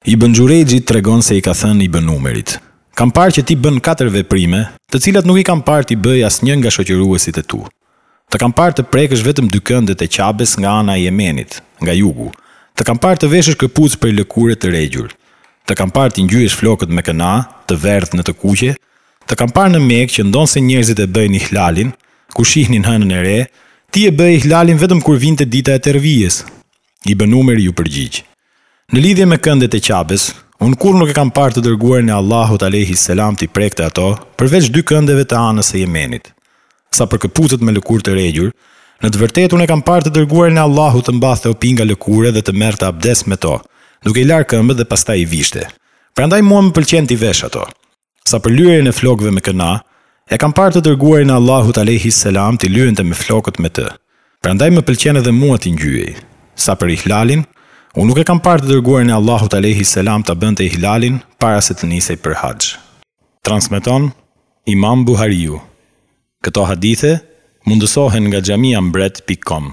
Ibën Xhurejxhi tregon se i ka thënë Ibën Umerit, Kam parë që ti bën katër veprime, të cilat nuk i kam parë t'i bëjë asnjë nga shoqëruesit e tu. Të kam parë të prekësh vetëm dy këndet e Qabes nga ana e Jemenit, nga jugu. Të kam parë të veshësh këpucë prej lëkure të regjur. Të kam parë t'i ngjyesh flokët me këna, të verdhë në të kuqe. Të kam parë në Mekë që ndonëse njerëzit e bëjnë ihlalin, kur shihnin hënën e re, ti e bëje ihlalin vetëm kur vinte dita e tervijes. Ibën Umeri iu përgjigj, Në lidhje me këndet e Qabes, unë kurrë nuk e kam parë të Dërguarin e Allahut alejhi selam t'i prekte ato, përveç dy këndeve të anës së Jemenit. Sa për këpucët me lëkurë të regjur, në të vërtetë unë e kam parë të Dërguarin e Allahut të mbathte opinga lëkure dhe të merrte abdes me to, duke i larë këmbët dhe pastaj i vishte. Prandaj mua më pëlqen t'i vesh ato. Sa për lyerjen e flokëve me këna, e kam parë të Dërguarin e Allahut alejhi selam t'i lyente me flokët me të. Prandaj më pëlqen edhe mua t'i ngjyej. Sa për ihlalin, unë nuk e kam parë të Dërguarin e Allahut alejhi selam ta bënte ihlalin para se të nisej për haxh. Transmeton Imam Buhariu. Këto hadithe mundësohen nga xhamiambret pikë kom.